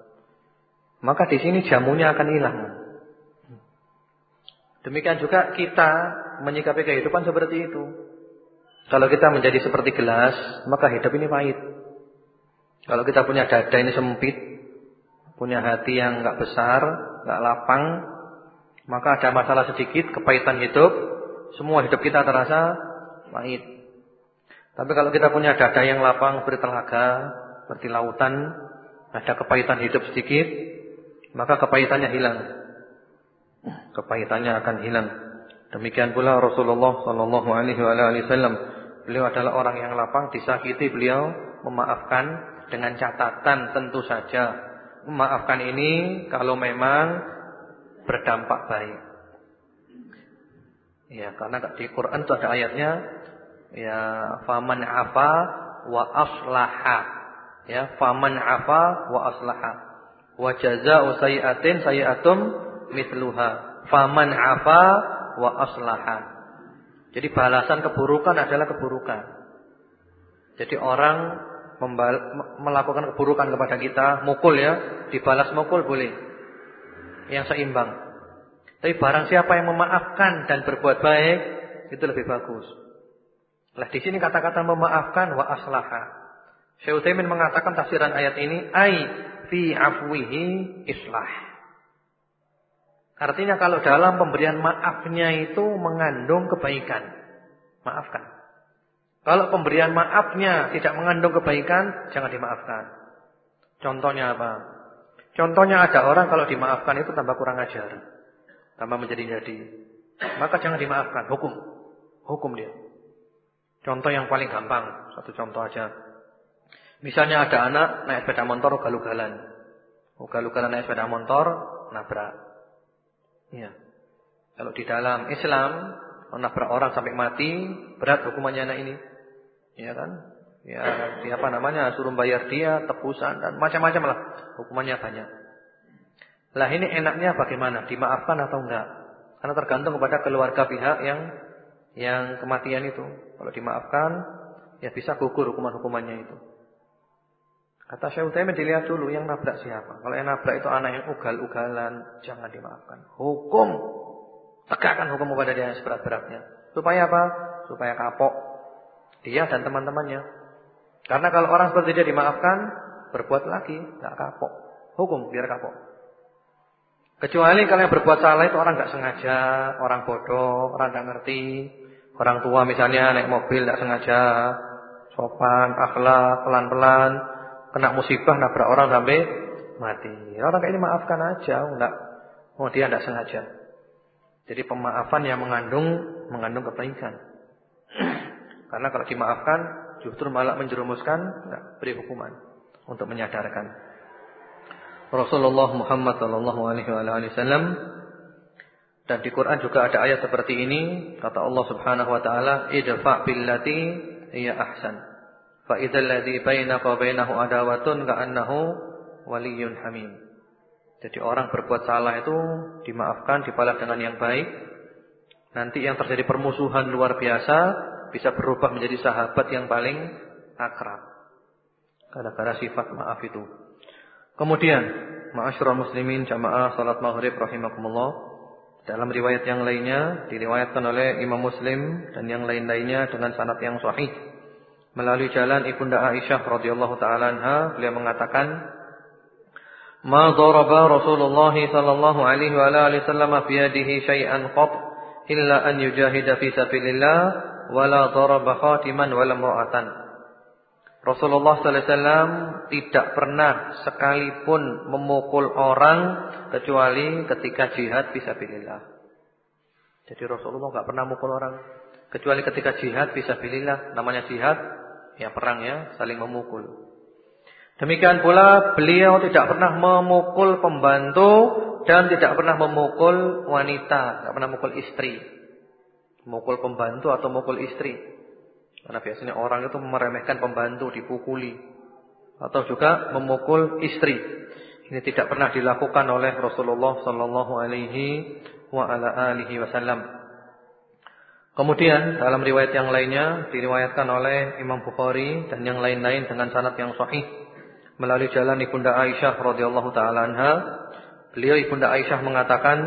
maka di sini jamunya akan hilang. Demikian juga kita menyikapi kehidupan seperti itu. Kalau kita menjadi seperti gelas, maka hidup ini pahit. Kalau kita punya dada ini sempit, punya hati yang enggak besar, enggak lapang, maka ada masalah sedikit, kepahitan hidup, semua hidup kita terasa pahit. Tapi kalau kita punya dada yang lapang, bertelaga, seperti lautan, ada kepahitan hidup sedikit, maka kepahitannya hilang. Kepahitannya akan hilang. Demikian pula Rasulullah sallallahu alaihi wasallam, beliau adalah orang yang lapang, disakiti beliau memaafkan dengan catatan tentu saja memaafkan ini kalau memang berdampak baik. Ya, karena di Quran itu ada ayatnya ya faman afa wa aslaha. Ya, faman afa wa aslaha. Wa jazaa'u sayi'atin sayi'atum mithluha. Faman 'afa wa aslaha. Jadi balasan keburukan adalah keburukan. Jadi orang melakukan keburukan kepada kita, mukul ya, dibalas mukul boleh. Yang seimbang. Tapi barang siapa yang memaafkan dan berbuat baik, itu lebih bagus. Lah di sini kata-kata memaafkan wa aslaha. Syekh Utsaimin mengatakan tafsiran ayat ini ai fi afwihi islah. Artinya kalau dalam pemberian maafnya itu mengandung kebaikan. Maafkan. Kalau pemberian maafnya tidak mengandung kebaikan, jangan dimaafkan. Contohnya apa? Contohnya ada orang kalau dimaafkan itu tambah kurang ajar. Tambah menjadi-jadi. Maka jangan dimaafkan, hukum. Hukum dia. Contoh yang paling gampang, satu contoh aja. Misalnya ada anak naik sepeda motor ugal-ugalan. Ugal-ugalan naik sepeda motor, nabrak. Iya. Kalau di dalam Islam menabrak orang sampai mati, berat hukumannya anak ini. Iya kan? Ya, siapa namanya? Suruh bayar dia, tebusan dan macam-macam lah. Hukumannya banyak. Lah ini enaknya bagaimana? Dimaafkan atau enggak? Karena tergantung kepada keluarga pihak yang yang kematian itu. Kalau dimaafkan, ya bisa gugur hukuman-hukumannya itu. Kata Syekh Utsaimin dilihat dulu yang nabrak siapa. Kalau yang nabrak itu anak yang ugal-ugalan, jangan dimaafkan. Hukum tegakkan hukum kepada dia seberat-beratnya. Supaya apa? Supaya kapok dia dan teman-temannya. Karena kalau orang seperti dia dimaafkan, berbuat lagi, nggak kapok. Hukum biar kapok. Kecuali kalau yang berbuat salah itu orang nggak sengaja, orang bodoh, orang nggak ngerti, orang tua misalnya naik mobil nggak sengaja, sopan, akhlak, pelan-pelan, kena musibah nabrak orang sampai mati. Orang kayak ini maafkan aja, enggak oh dia enggak sengaja. Jadi pemaafan yang mengandung mengandung kebaikan. Karena kalau dimaafkan justru malah menjerumuskan enggak beri hukuman untuk menyadarkan. Rasulullah Muhammad sallallahu alaihi wasallam dan di Quran juga ada ayat seperti ini kata Allah Subhanahu wa taala idfa billati hiya ahsan Fa idzal ladzi bainaka wa bainahu adawatun ka'annahu waliyyun hamim. Jadi orang berbuat salah itu dimaafkan, dibalas dengan yang baik. Nanti yang terjadi permusuhan luar biasa bisa berubah menjadi sahabat yang paling akrab. Gara-gara sifat maaf itu. Kemudian, ma'asyiral muslimin jamaah salat maghrib rahimakumullah. Dalam riwayat yang lainnya diriwayatkan oleh Imam Muslim dan yang lain-lainnya dengan sanad yang sahih melalui jalan Ibunda Aisyah radhiyallahu taala anha beliau mengatakan Ma daraba Rasulullah sallallahu alaihi wa alihi wasallam fi yadihi syai'an qat illa an yujahida fi sabilillah wala daraba khatiman wala imra'atan Rasulullah sallallahu alaihi wasallam tidak pernah sekalipun memukul orang kecuali ketika jihad fisabilillah. Jadi Rasulullah enggak pernah memukul orang kecuali ketika jihad fisabilillah. Namanya jihad ya perang ya, saling memukul. Demikian pula beliau tidak pernah memukul pembantu dan tidak pernah memukul wanita, tidak pernah memukul istri. Memukul pembantu atau memukul istri. Karena biasanya orang itu meremehkan pembantu, dipukuli. Atau juga memukul istri. Ini tidak pernah dilakukan oleh Rasulullah sallallahu alaihi wasallam. Kemudian dalam riwayat yang lainnya diriwayatkan oleh Imam Bukhari dan yang lain-lain dengan sanad yang sahih melalui jalan Ibunda Aisyah radhiyallahu taala anha. Beliau Ibunda Aisyah mengatakan,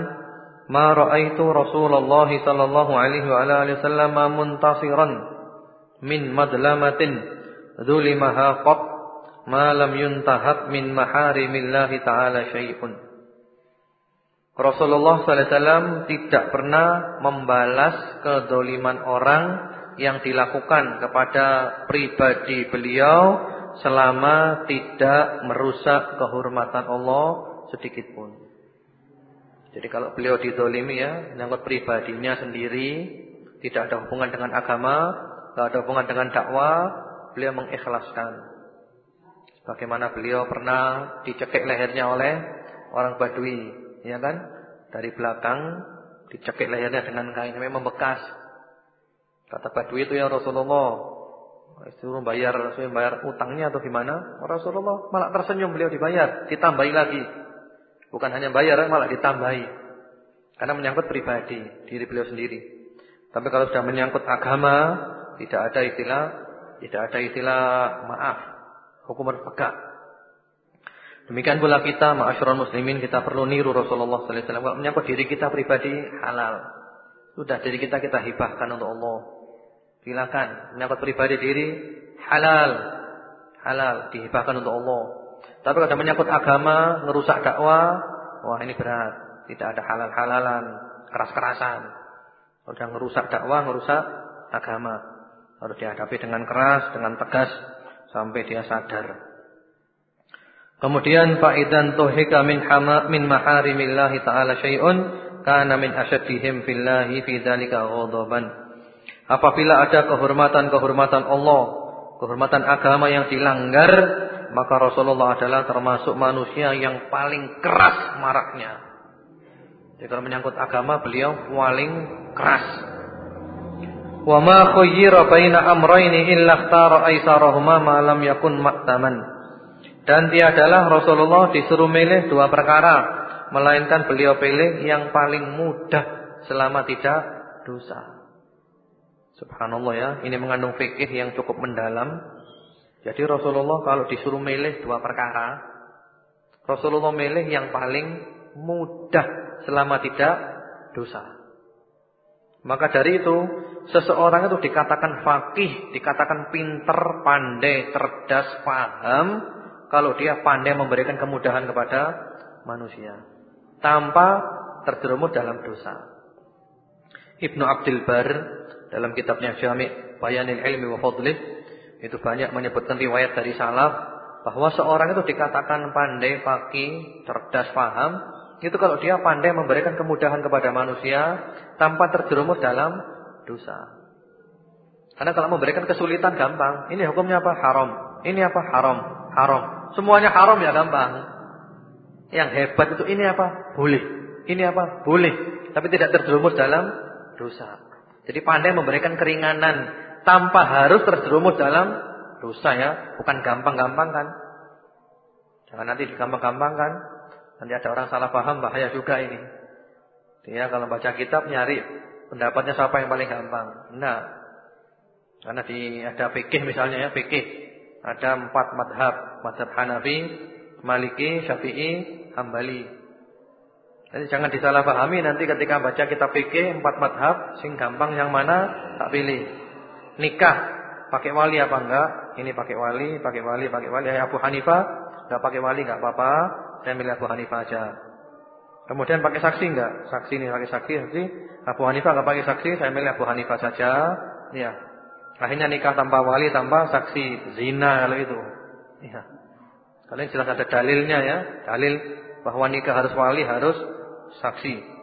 "Ma ra'aitu Rasulullah sallallahu alaihi wa alihi wasallam muntasiran min madlamatin dzulimaha qat ma lam yuntahab min maharimillahi ta'ala syai'un." Rasulullah SAW tidak pernah membalas kedoliman orang yang dilakukan kepada pribadi beliau selama tidak merusak kehormatan Allah sedikit pun. Jadi kalau beliau didolimi ya, menyangkut pribadinya sendiri, tidak ada hubungan dengan agama, tidak ada hubungan dengan dakwah, beliau mengikhlaskan. Bagaimana beliau pernah dicekik lehernya oleh orang Badui ya kan? Dari belakang dicekik lehernya dengan kain memang bekas. Kata Badui itu ya Rasulullah, suruh bayar, suruh bayar utangnya atau gimana? Rasulullah malah tersenyum beliau dibayar, ditambahi lagi. Bukan hanya bayar, malah ditambahi. Karena menyangkut pribadi, diri beliau sendiri. Tapi kalau sudah menyangkut agama, tidak ada istilah, tidak ada istilah maaf, hukum berpegang. Demikian pula kita ma'asyiral muslimin kita perlu niru Rasulullah sallallahu alaihi wasallam. Menyangkut diri kita pribadi halal. Sudah diri kita kita hibahkan untuk Allah. Silakan menyangkut pribadi diri halal. Halal dihibahkan untuk Allah. Tapi kalau menyangkut agama, ngerusak dakwah, wah ini berat. tidak ada halal-halalan, keras-kerasan. Sudah ngerusak dakwah, ngerusak agama. Harus dihadapi dengan keras, dengan tegas sampai dia sadar. Kemudian faidan tuhika min hama min maharimillahi ta'ala syai'un kana min asyaddihim fillahi fi dzalika ghadaban. Apabila ada kehormatan-kehormatan Allah, kehormatan agama yang dilanggar, maka Rasulullah adalah termasuk manusia yang paling keras maraknya. Jadi kalau menyangkut agama beliau paling keras. Wa ma khayyira baina amrayni illa ikhtara aisarahuma ma lam yakun maktaman. Dan tiadalah Rasulullah disuruh milih dua perkara. Melainkan beliau pilih yang paling mudah selama tidak dosa. Subhanallah ya. Ini mengandung fikih yang cukup mendalam. Jadi Rasulullah kalau disuruh milih dua perkara. Rasulullah milih yang paling mudah selama tidak dosa. Maka dari itu seseorang itu dikatakan fakih, dikatakan pinter, pandai, cerdas, paham kalau dia pandai memberikan kemudahan kepada manusia tanpa terjerumus dalam dosa. Ibnu Abdul Bar dalam kitabnya Jami' Bayanil Ilmi wa Fadlih itu banyak menyebutkan riwayat dari salaf bahwa seorang itu dikatakan pandai, pagi, cerdas, paham itu kalau dia pandai memberikan kemudahan kepada manusia tanpa terjerumus dalam dosa. Karena kalau memberikan kesulitan gampang. Ini hukumnya apa? Haram. Ini apa? Haram. Haram. Semuanya haram ya gampang. Yang hebat itu ini apa? Boleh. Ini apa? Boleh. Tapi tidak terjerumus dalam dosa. Jadi pandai memberikan keringanan tanpa harus terjerumus dalam dosa ya. Bukan gampang-gampang kan. Jangan nanti digampang-gampang kan. Nanti ada orang salah paham bahaya juga ini. Dia kalau baca kitab nyari pendapatnya siapa yang paling gampang. Nah. Karena di ada fikih misalnya ya, fikih. Ada empat madhab. Madhab Hanafi, Maliki, Syafi'i, Hambali. Jadi jangan disalahpahami nanti ketika baca kitab fikih empat madhab, sing gampang yang mana tak pilih. Nikah pakai wali apa enggak? Ini pakai wali, pakai wali, pakai wali. Abu Hanifah enggak pakai wali enggak apa-apa. Saya milih Abu Hanifah aja. Kemudian pakai saksi enggak? Saksi ini pakai saksi, saksi. Abu Hanifah enggak pakai saksi, saya milih Abu Hanifah saja. Ya. Akhirnya nikah tanpa wali, tanpa saksi. Zina kalau itu. Ya. Kalian jelas ada dalilnya ya. Dalil bahwa nikah harus wali, harus saksi.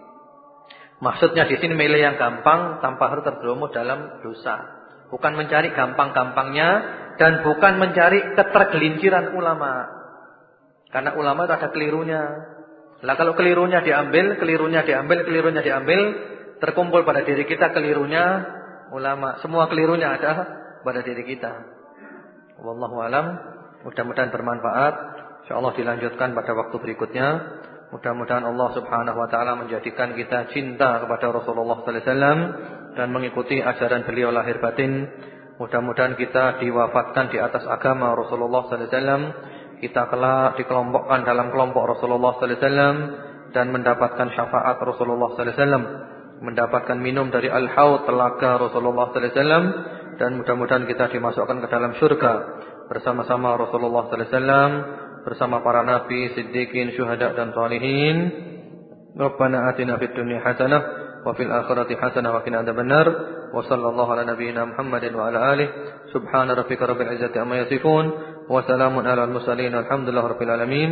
Maksudnya di sini milih yang gampang tanpa harus terjerumus dalam dosa. Bukan mencari gampang-gampangnya dan bukan mencari ketergelinciran ulama. Karena ulama itu ada kelirunya. Lah kalau kelirunya diambil, kelirunya diambil, kelirunya diambil, terkumpul pada diri kita kelirunya, ulama. Semua kelirunya ada pada diri kita. Wallahu alam. Mudah-mudahan bermanfaat. Insyaallah dilanjutkan pada waktu berikutnya. Mudah-mudahan Allah Subhanahu wa taala menjadikan kita cinta kepada Rasulullah sallallahu alaihi wasallam dan mengikuti ajaran beliau lahir batin. Mudah-mudahan kita diwafatkan di atas agama Rasulullah sallallahu alaihi wasallam. Kita kelak dikelompokkan dalam kelompok Rasulullah sallallahu alaihi wasallam dan mendapatkan syafaat Rasulullah sallallahu alaihi wasallam mendapatkan minum dari al-haud telaga Rasulullah sallallahu alaihi wasallam dan mudah-mudahan kita dimasukkan ke dalam surga bersama-sama Rasulullah sallallahu alaihi wasallam bersama para nabi, siddiqin, syuhada dan salihin. Rabbana atina fid dunya hasanah wa fil akhirati hasanah wa qina adzabannar. Wa sallallahu ala nabiyyina Muhammadin wa ala alihi. Subhana rabbika rabbil izzati amma yasifun wa salamun ala al mursalin. Alhamdulillahi rabbil alamin.